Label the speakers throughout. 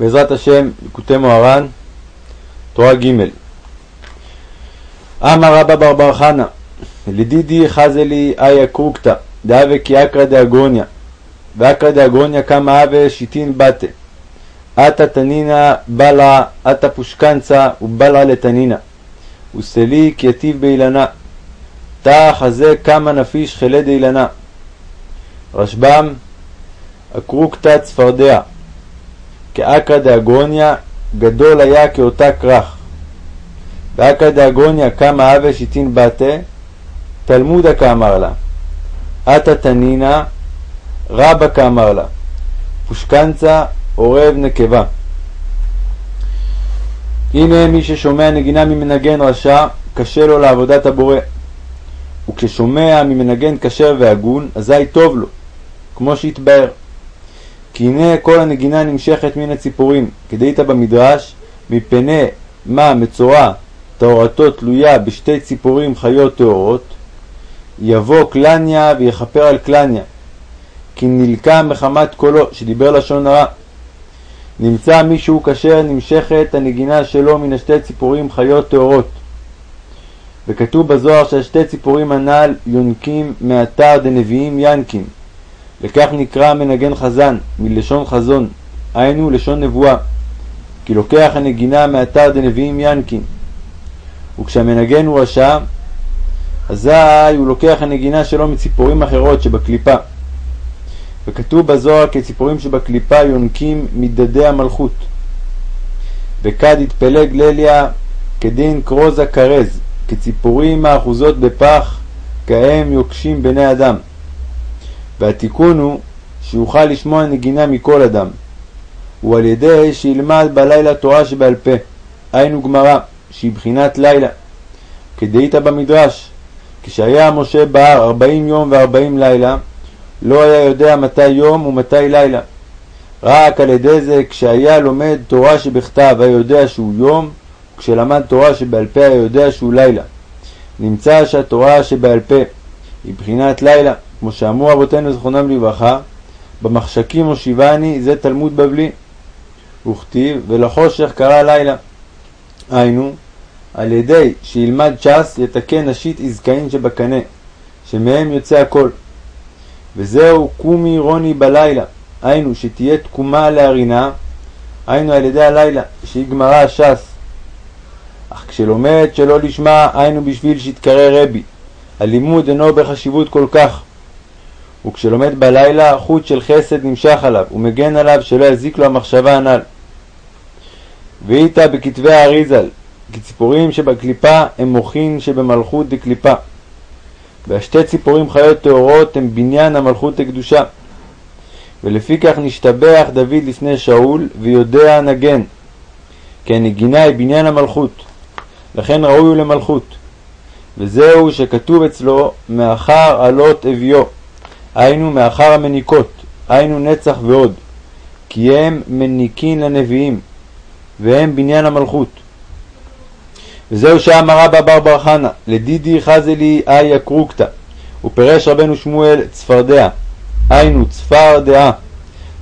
Speaker 1: בעזרת השם, ליקוטי מוהר"ן, תורה ג' אמר רבא בר בר חנא, לדידי חזלי איה קרוקתא, דאבה כי אקרא דאגרוניה, ואקרא דאגרוניה קמא אבה שיטין בתה, אתא תנינא בלע, אתא פושקנצה ובלע לתנינא, וסלי כי יטיב באילנה, תא חזה קמא נפיש חלה דאילנה. רשב"ם, הקרוקתא צפרדע כאקרא דאגרוניה גדול היה כאותה כרך. ואקרא דאגרוניה קמא הווה שיטין בתה, תלמודה כאמר לה. עתה תנינא רבא כאמר לה. פושקנצה עורב נקבה. הנה מי ששומע נגינה ממנגן רשע, קשה לו לעבודת הבורא. וכששומע ממנגן כשר והגון, אזי טוב לו, כמו שהתבאר. כי הנה כל הנגינה נמשכת מן הציפורים, כדאית במדרש, מפני מה מצורע טהרתו תלויה בשתי ציפורים חיות טהורות, יבוא קלניה ויכפר על קלניה, כי נלקה מחמת קולו, שדיבר לשון הרע. נמצא מישהו כאשר נמשכת הנגינה שלו מן השתי ציפורים חיות טהורות. וכתוב בזוהר שהשתי ציפורים הנ"ל יונקים מאתר דנביאים ינקים, לכך נקרא מנגן חזן, מלשון חזון, היינו לשון נבואה, כי לוקח הנגינה מאתר דנביאים ינקין. וכשהמנגן הוא רשע, אזי הוא לוקח הנגינה שלו מציפורים אחרות שבקליפה. וכתוב בזוהר כי ציפורים שבקליפה יונקים מדדי המלכות. וכד יתפלג לליה כדין קרוזה כרז, כציפורים האחוזות בפח, כהם יוקשים בני אדם. והתיקון הוא שיוכל לשמוע נגינה מכל אדם, הוא על ידי שילמד בלילה תורה שבעל פה, היינו גמרא, שהיא בחינת לילה. כדאית במדרש, כשהיה משה בהר ארבעים יום וארבעים לילה, לא היה יודע מתי יום ומתי לילה. רק על ידי זה כשהיה לומד תורה שבכתב היה יודע שהוא יום, וכשלמד תורה שבעל פה היה יודע שהוא לילה. נמצא שהתורה שבעל פה היא בחינת לילה, כמו שאמרו אבותינו זכרונם לברכה, במחשכים הושיבני זה תלמוד בבלי. וכתיב ולחושך קרא לילה. היינו, על ידי שילמד ש"ס יתקן נשית עזקאין שבקנה, שמהם יוצא הכל. וזהו קומי רוני בלילה, היינו שתהיה תקומה להרינה, היינו על ידי הלילה, שהיא גמרא ש"ס. אך כשלומד שלא לשמה, היינו בשביל שיתקרא רבי. הלימוד אינו בחשיבות כל כך. וכשלומד בלילה, חוט של חסד נמשך עליו, ומגן עליו שלא יזיק לו המחשבה הנ"ל. ואיתה בכתבי האריזל, כי ציפורים שבקליפה הם מוחין שבמלכות דקליפה. והשתי ציפורים חיות טהורות הם בניין המלכות דקדושה. ולפי כך נשתבח דוד לפני שאול, ויודע נגן. כי הנגינה היא בניין המלכות, לכן ראוי הוא למלכות. וזהו שכתוב אצלו מאחר עלות אביו, היינו מאחר המניקות, היינו נצח ועוד, כי הם מניקין לנביאים, והם בניין המלכות. וזהו שאמר רבא בר בר חנא, לדידי חזלי איה קרוקתא, ופרש רבנו שמואל צפרדע, היינו צפר דעה,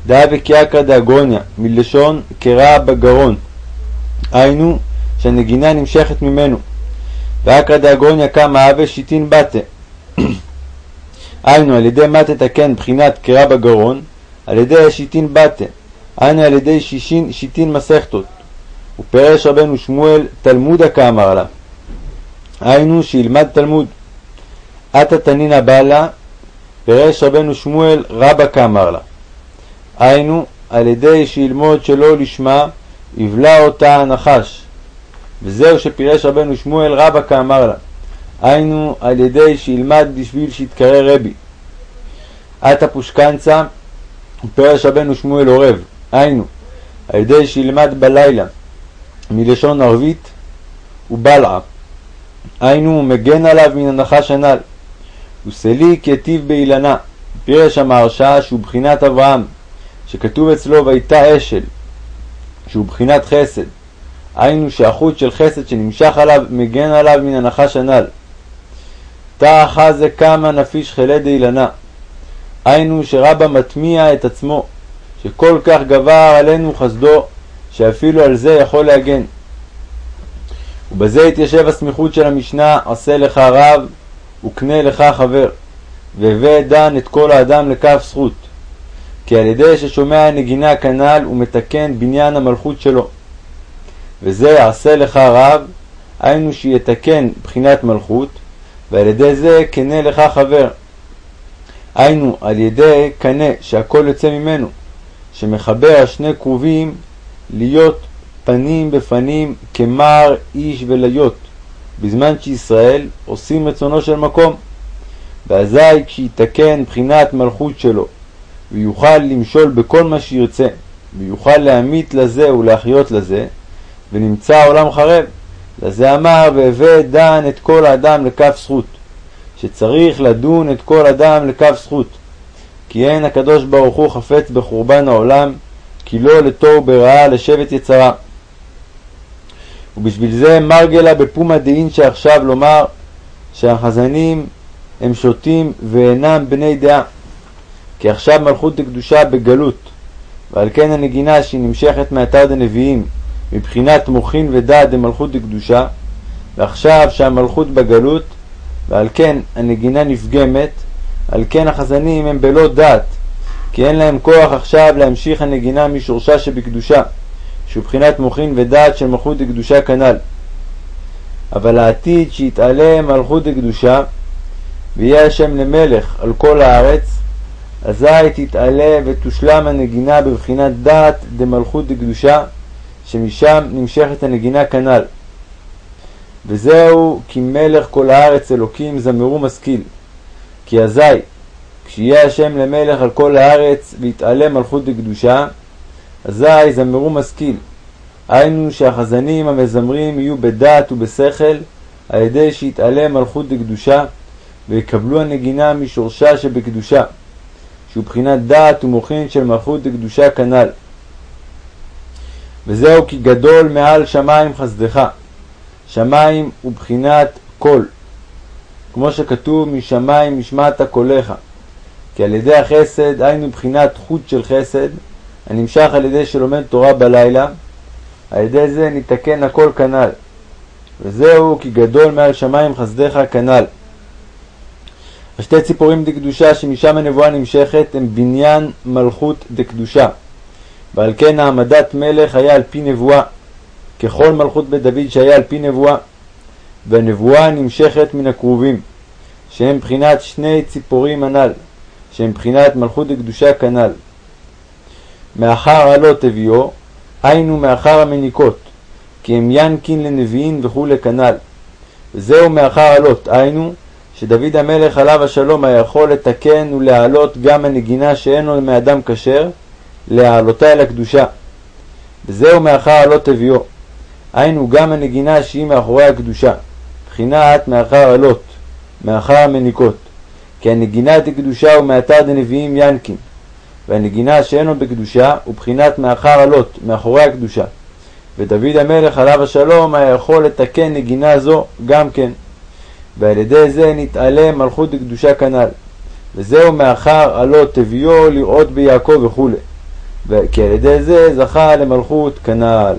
Speaker 1: דעה וקיאקרא דאגרוניה, מלשון קרע בגרון, היינו שהנגינה נמשכת ממנו, ואקרא דאגרוניה קמא הווה שיטין בתה. היינו על ידי מה תתקן בחינת קרע בגרון, על ידי שיטין בתה, היינו על ידי שישין שיטין מסכתות. ופרש רבנו שמואל תלמודה כאמר לה. היינו שילמד תלמוד. עתה תנינא בלה, פרש רבנו שמואל רבא כאמר לה. היינו על ידי שילמוד שלא לשמה, יבלע אותה הנחש. וזהו שפירש רבנו שמואל רבא כאמר לה. היינו על ידי שילמד בשביל שיתקרא רבי. עתה פושקנצה, פירש רבנו שמואל עורב. היינו על ידי שילמד בלילה, מלשון ערבית ובלעה. היינו הוא מגן עליו מן הנחש הנ"ל. וסליק יטיב באילנה. פירש המהרשע שהוא בחינת אברהם, שכתוב אצלו ויתה אשל, שהוא בחינת חסד. היינו שהחוט של חסד שנמשך עליו מגן עליו מן הנחש הנ"ל. תא אחזה כמה נפיש חלה דאילנה. היינו שרבא מטמיע את עצמו, שכל כך גבר עלינו חסדו, שאפילו על זה יכול להגן. ובזה התיישב הסמיכות של המשנה עשה לך רב וקנה לך חבר, והווה דן את כל האדם לכף זכות. כי על ידי ששומע נגינה כנ"ל הוא מתקן בניין המלכות שלו. וזה יעשה לך רב, היינו שיתקן בחינת מלכות, ועל ידי זה קנה לך חבר. היינו על ידי קנה שהכל יוצא ממנו, שמחבר השני קרובים להיות פנים בפנים כמר איש וליות, בזמן שישראל עושים רצונו של מקום. ואזי כשיתקן בחינת מלכות שלו, ויוכל למשול בכל מה שירצה, ויוכל להמית לזה ולהחיות לזה, ונמצא העולם חרב. לזה אמר, והווה דן את כל האדם לכף זכות, שצריך לדון את כל אדם לכף זכות. כי אין הקדוש ברוך הוא חפץ בחורבן העולם, כי לא לתוהו ברעה לשבט יצרה. ובשביל זה מרגלה בפומא דאין שעכשיו לומר שהחזנים הם שותים ואינם בני דעה. כי עכשיו מלכות דקדושה בגלות, ועל כן הנגינה שהיא נמשכת מאתר דנביאים מבחינת מוחין ודעת דמלכות דקדושה, ועכשיו שהמלכות בגלות, ועל כן הנגינה נפגמת, על כן החזנים הם בלא דעת, כי אין להם כוח עכשיו להמשיך הנגינה משורשה שבקדושה, שהוא בחינת מוחין ודעת של מלכות דקדושה כנ"ל. אבל העתיד שיתעלה מלכות דקדושה, ויהיה השם למלך על כל הארץ, אזי תתעלה ותושלם הנגינה בבחינת דעת דמלכות דקדושה, שמשם נמשכת הנגינה כנ"ל. וזהו כי מלך כל הארץ אלוקים זמרו משכיל. כי אזי כשיהיה השם למלך על כל הארץ ויתעלה מלכות דקדושה, אזי זמרו משכיל. היינו שהחזנים המזמרים יהיו בדעת ובשכל על ידי שיתעלה מלכות דקדושה ויקבלו הנגינה משורשה שבקדושה, שהוא בחינת דעת ומוחין של מלכות דקדושה כנ"ל. וזהו כי גדול מעל שמיים חסדך. שמיים הוא בחינת קול. כמו שכתוב משמיים נשמעת קולך. כי על ידי החסד היינו בחינת חוט של חסד הנמשך על ידי שלומד תורה בלילה, על ידי זה ניתקן הכל כנ"ל. וזהו כי גדול מעל שמיים חסדך כנ"ל. השתי ציפורים דקדושה שמשם הנבואה נמשכת הם בניין מלכות דקדושה. ועל כן העמדת מלך היה על פי נבואה, ככל מלכות בית דוד שהיה על פי נבואה. והנבואה נמשכת מן הקרובים, שהם בחינת שני ציפורים הנ"ל, שהם בחינת מלכות דקדושה כנ"ל. מאחר עלות הביאו, היינו מאחר המניקות, כי הם ינקין לנביאים וכולי כנ"ל. וזהו מאחר עלות, היינו שדוד המלך עליו השלום היה יכול לתקן ולהעלות גם הנגינה שאין לו מאדם כשר, להעלותה אל הקדושה. וזהו מאחר עלות הביאו. היינו גם הנגינה שהיא מאחורי הקדושה, בחינת מאחר עלות, מאחר המניקות. כי הנגינה דקדושה הוא מאתר דנביאים ינקין, והנגינה שאינו בקדושה הוא בחינת מאחר עלות, מאחורי הקדושה. ודוד המלך עליו השלום היה יכול לתקן נגינה זו גם כן. ועל ידי זה נתעלה מלכות דקדושה כנ"ל. וזהו מאחר עלות תביאו לראות ביעקב וכו'. כי על ידי זה זכה למלכות כנ"ל.